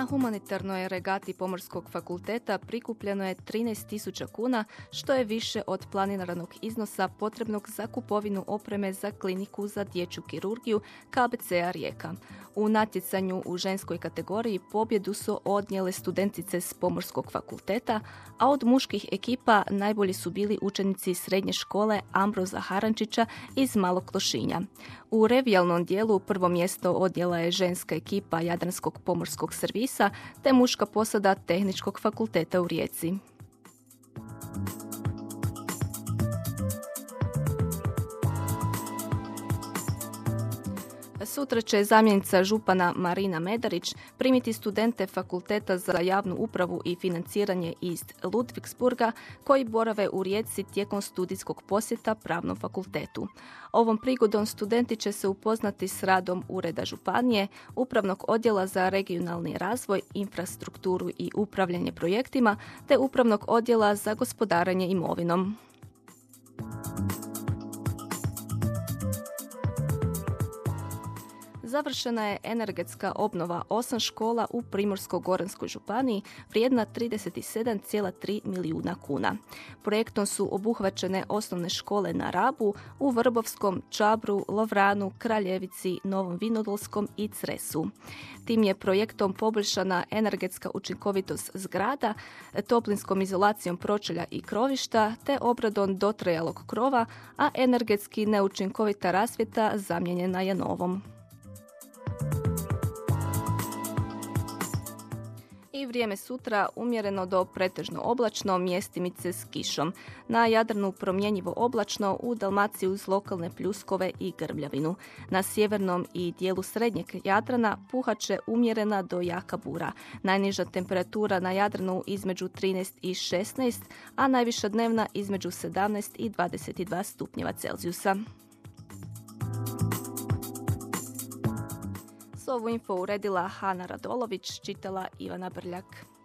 Na humanitarnoj regati Pomorskog fakulteta prikupljeno je 13.000 kuna, što je više od planiranog iznosa potrebnog za kupovinu opreme za kliniku za dječju kirurgiju KBC-a Rijeka. U natjecanju u ženskoj kategoriji pobjedu su odnijele studentice s Pomorskog fakulteta, a od muških ekipa najbolji su bili učenici srednje škole Ambroza Harančića iz Malog Klošinja. U revijalnom dijelu prvo mjesto odjela je ženska ekipa Jadranskog pomorskog servisa te muška posada Tehničkog fakulteta u Rijeci. Sutra će zamjenica župana Marina Medarić primiti studente Fakulteta za javnu upravu i financiranje iz Ludvigsburga koji borave u Rijeci tijekom studijskog posjeta Pravnom fakultetu. Ovom prigodom studenti će se upoznati s radom Ureda županije, Upravnog odjela za regionalni razvoj, infrastrukturu i upravljanje projektima te Upravnog odjela za gospodaranje imovinom. Završena je energetska obnova osam škola u Primorsko-Goranskoj županiji vrijedna 37,3 milijuna kuna. Projektom su obuhvaćene osnovne škole na Rabu, u Vrbovskom, Čabru, Lovranu, Kraljevici, Novom Vinodolskom i Cresu. Tim je projektom poboljšana energetska učinkovitost zgrada, toplinskom izolacijom pročelja i krovišta, te obradom dotrajalog krova, a energetski neučinkovita rasvjeta zamijenjena je novom. I vrijeme sutra umjereno do pretežno oblačno, mjestimice s kišom. Na Jadranu promjenjivo oblačno, u Dalmaciji uz lokalne pljuskove i grbljavinu. Na sjevernom i dijelu srednjeg Jadrana puhaće umjerena do jaka bura. Najniža temperatura na Jadranu između 13 i 16, a najviša dnevna između 17 i 22 stupnjeva Celzijusa. Ovu info uredila Hana Radolović, čitala Ivana Brljak.